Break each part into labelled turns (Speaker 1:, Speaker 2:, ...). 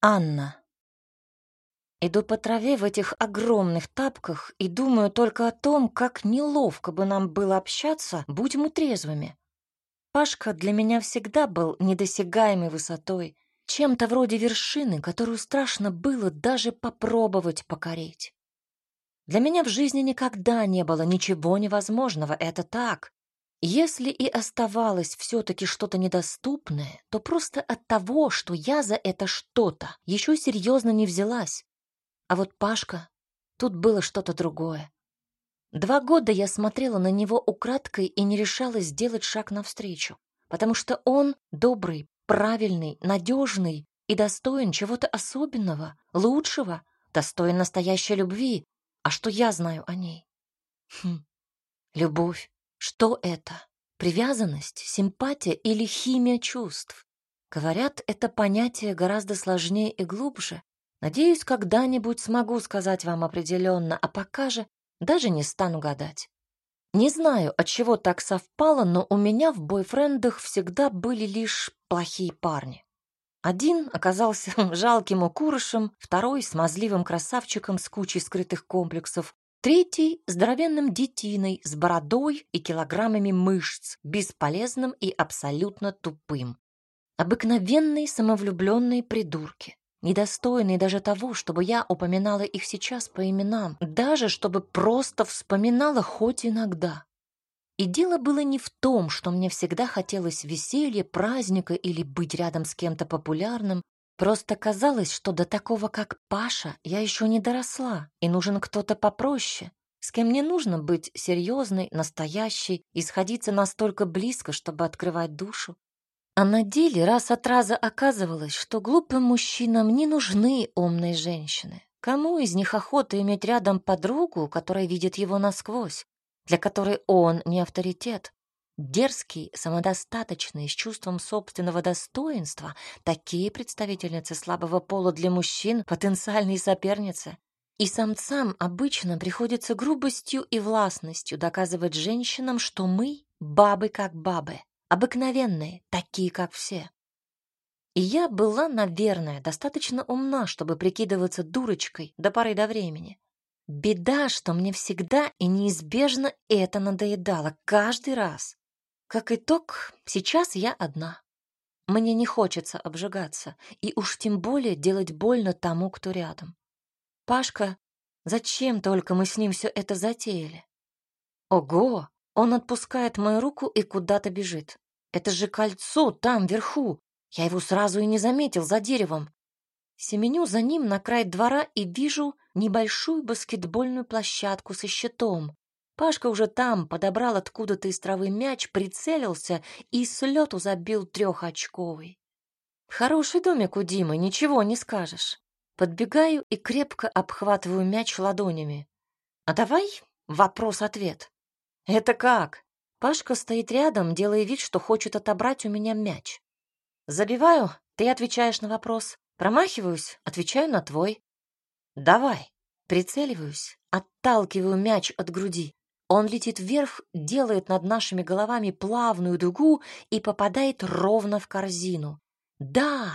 Speaker 1: Анна. Иду по траве в этих огромных тапках и думаю только о том, как неловко бы нам было общаться, будь мы трезвыми. Пашка для меня всегда был недосягаемой высотой, чем-то вроде вершины, которую страшно было даже попробовать покорить. Для меня в жизни никогда не было ничего невозможного, это так. Если и оставалось все-таки что-то недоступное, то просто от того, что я за это что-то еще серьезно не взялась. А вот Пашка, тут было что-то другое. Два года я смотрела на него украдкой и не решалась сделать шаг навстречу, потому что он добрый, правильный, надежный и достоин чего-то особенного, лучшего, достоин настоящей любви. А что я знаю о ней? Хм, любовь. Что это? Привязанность, симпатия или химия чувств? Говорят, это понятие гораздо сложнее и глубже. Надеюсь, когда-нибудь смогу сказать вам определенно, а пока же даже не стану гадать. Не знаю, от чего так совпало, но у меня в бойфрендах всегда были лишь плохие парни. Один оказался жалким укурышем, второй — смазливым красавчиком с кучей скрытых комплексов, Третий — здоровенным детиной с бородой и килограммами мышц, бесполезным и абсолютно тупым. Обыкновенные самовлюбленные придурки, недостойные даже того, чтобы я упоминала их сейчас по именам, даже чтобы просто вспоминала хоть иногда. И дело было не в том, что мне всегда хотелось веселья, праздника или быть рядом с кем-то популярным, Просто казалось, что до такого, как Паша, я еще не доросла, и нужен кто-то попроще, с кем не нужно быть серьезной, настоящей и сходиться настолько близко, чтобы открывать душу. А на деле раз от раза оказывалось, что глупым мужчинам не нужны умные женщины. Кому из них охота иметь рядом подругу, которая видит его насквозь, для которой он не авторитет? Дерзкий, самодостаточный, с чувством собственного достоинства, такие представительницы слабого пола для мужчин — потенциальные соперницы. И самцам обычно приходится грубостью и властностью доказывать женщинам, что мы — бабы как бабы, обыкновенные, такие как все. И я была, наверное, достаточно умна, чтобы прикидываться дурочкой до поры до времени. Беда, что мне всегда и неизбежно это надоедало каждый раз. Как итог, сейчас я одна. Мне не хочется обжигаться, и уж тем более делать больно тому, кто рядом. Пашка, зачем только мы с ним все это затеяли? Ого, он отпускает мою руку и куда-то бежит. Это же кольцо там, вверху. Я его сразу и не заметил за деревом. Семеню за ним на край двора и вижу небольшую баскетбольную площадку со щитом. Пашка уже там подобрал откуда-то из травы мяч, прицелился и с лету забил трехочковый. Хороший домик у Димы, ничего не скажешь. Подбегаю и крепко обхватываю мяч ладонями. А давай вопрос-ответ. Это как? Пашка стоит рядом, делая вид, что хочет отобрать у меня мяч. Забиваю, ты отвечаешь на вопрос. Промахиваюсь, отвечаю на твой. Давай. Прицеливаюсь, отталкиваю мяч от груди. Он летит вверх, делает над нашими головами плавную дугу и попадает ровно в корзину. «Да,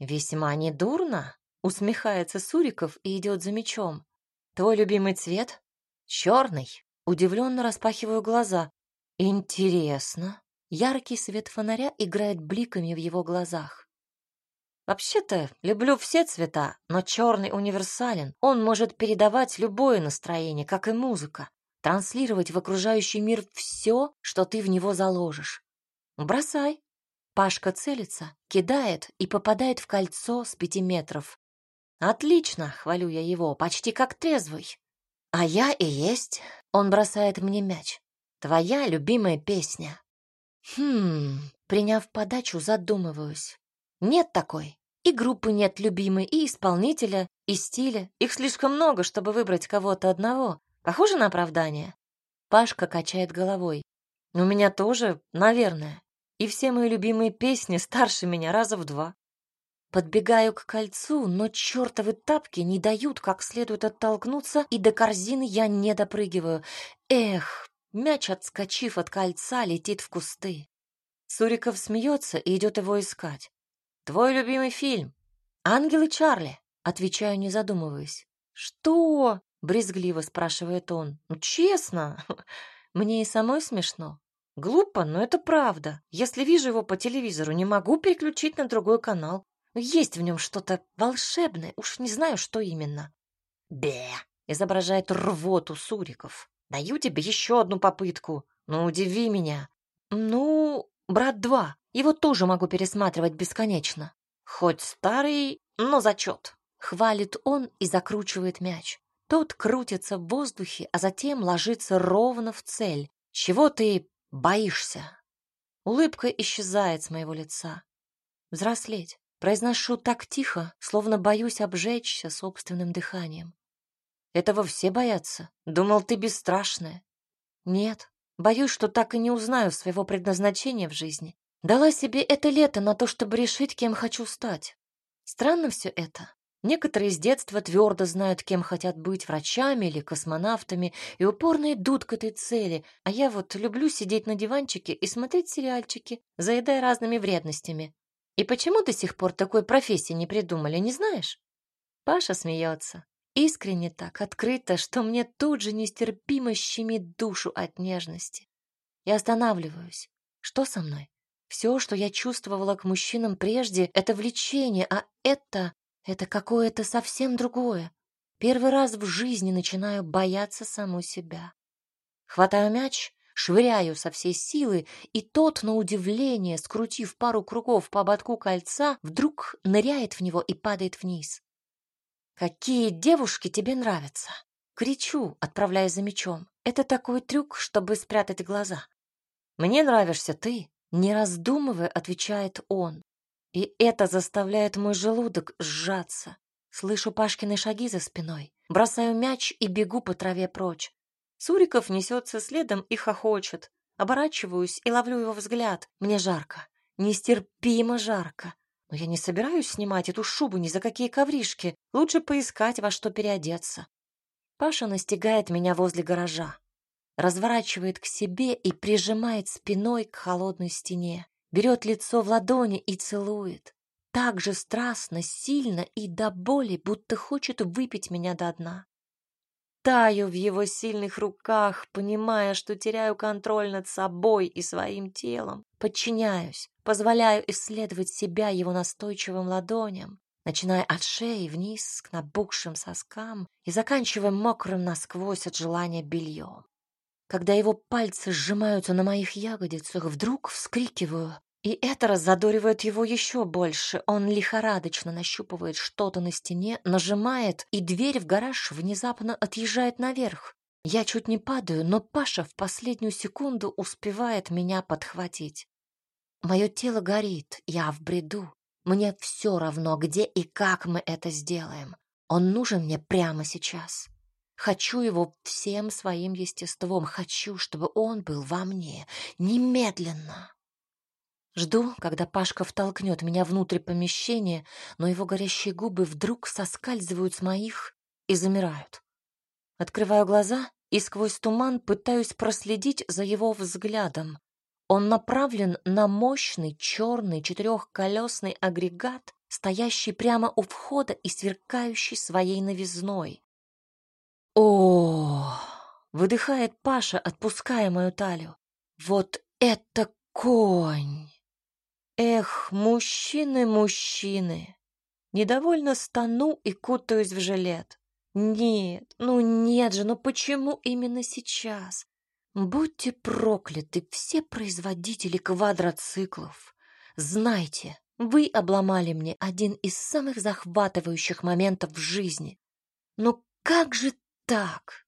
Speaker 1: весьма недурно», — усмехается Суриков и идет за мечом. «Твой любимый цвет?» «Черный». Удивленно распахиваю глаза. «Интересно». Яркий свет фонаря играет бликами в его глазах. Вообще-то люблю все цвета, но черный универсален. Он может передавать любое настроение, как и музыка транслировать в окружающий мир все, что ты в него заложишь. Бросай. Пашка целится, кидает и попадает в кольцо с пяти метров. Отлично, хвалю я его, почти как трезвый. А я и есть. Он бросает мне мяч. Твоя любимая песня. Хм, приняв подачу, задумываюсь. Нет такой. И группы нет любимой, и исполнителя, и стиля. Их слишком много, чтобы выбрать кого-то одного. Похоже на оправдание? Пашка качает головой. У меня тоже, наверное. И все мои любимые песни старше меня раза в два. Подбегаю к кольцу, но чертовы тапки не дают как следует оттолкнуться, и до корзины я не допрыгиваю. Эх, мяч, отскочив от кольца, летит в кусты. Суриков смеется и идет его искать. «Твой любимый фильм?» Ангелы Чарли, отвечаю, не задумываясь. Что? Брезгливо спрашивает он. Ну, честно, мне и самой смешно. Глупо, но это правда. Если вижу его по телевизору, не могу переключить на другой канал. Есть в нем что-то волшебное, уж не знаю, что именно. Бе, изображает рвоту Суриков. Даю тебе еще одну попытку. Ну, удиви меня. Ну, брат два. Его тоже могу пересматривать бесконечно. Хоть старый, но зачет. Хвалит он и закручивает мяч. Тот крутится в воздухе, а затем ложится ровно в цель. Чего ты боишься? Улыбка исчезает с моего лица. Взрослеть. Произношу так тихо, словно боюсь обжечься собственным дыханием. Этого все боятся. Думал, ты бесстрашная. Нет, боюсь, что так и не узнаю своего предназначения в жизни. Дала себе это лето на то, чтобы решить, кем хочу стать. Странно все это. Некоторые с детства твердо знают, кем хотят быть, врачами или космонавтами, и упорно идут к этой цели, а я вот люблю сидеть на диванчике и смотреть сериальчики, заедая разными вредностями. И почему до сих пор такой профессии не придумали, не знаешь? Паша смеется. Искренне так, открыто, что мне тут же нестерпимо щемит душу от нежности. Я останавливаюсь. Что со мной? Все, что я чувствовала к мужчинам прежде, это влечение, а это... это какое-то совсем другое. Первый раз в жизни начинаю бояться саму себя. Хватаю мяч швыряю со всей силы, и тот, на удивление, скрутив пару кругов по ободку кольца, вдруг ныряет в него и падает вниз. «Какие девушки тебе нравятся?» Кричу, отправляя за мечом. Это такой трюк, чтобы спрятать глаза. «Мне нравишься ты», — не раздумывая, отвечает он. И это заставляет мой желудок сжаться. Слышу Пашкины шаги за спиной. Бросаю мяч и бегу по траве прочь. Суриков несется следом и хохочет. Оборачиваюсь и ловлю его взгляд. Мне жарко. Нестерпимо жарко. Но я не собираюсь снимать эту шубу ни за какие ковришки. Лучше поискать во что переодеться. Паша настигает меня возле гаража. Разворачивает к себе и прижимает спиной к холодной стене. Берет лицо в ладони и целует. Так же страстно, сильно и до боли, будто хочет выпить меня до дна. Таю в его сильных руках, понимая, что теряю контроль над собой и своим телом. Подчиняюсь, позволяю исследовать себя его настойчивым ладоням, начиная от шеи вниз к набухшим соскам и заканчивая мокрым насквозь от желания бельем. Когда его пальцы сжимаются на моих ягодицах, вдруг вскрикиваю и это раззадоривает его еще больше. Он лихорадочно нащупывает что-то на стене, нажимает, и дверь в гараж внезапно отъезжает наверх. Я чуть не падаю, но Паша в последнюю секунду успевает меня подхватить. Мое тело горит, я в бреду. Мне все равно, где и как мы это сделаем. Он нужен мне прямо сейчас. Хочу его всем своим естеством. Хочу, чтобы он был во мне. Немедленно. Жду, когда Пашка втолкнет меня внутрь помещения, но его горящие губы вдруг соскальзывают с моих и замирают. Открываю глаза и сквозь туман пытаюсь проследить за его взглядом. Он направлен на мощный черный четырехколесный агрегат, стоящий прямо у входа и сверкающий своей новизной. О, выдыхает Паша, отпуская мою талию. Вот это конь! Эх, мужчины, мужчины. Недовольно стану и кутаюсь в жилет. Нет, ну нет же, ну почему именно сейчас? Будьте прокляты все производители квадроциклов. Знайте, вы обломали мне один из самых захватывающих моментов в жизни. Но как же так?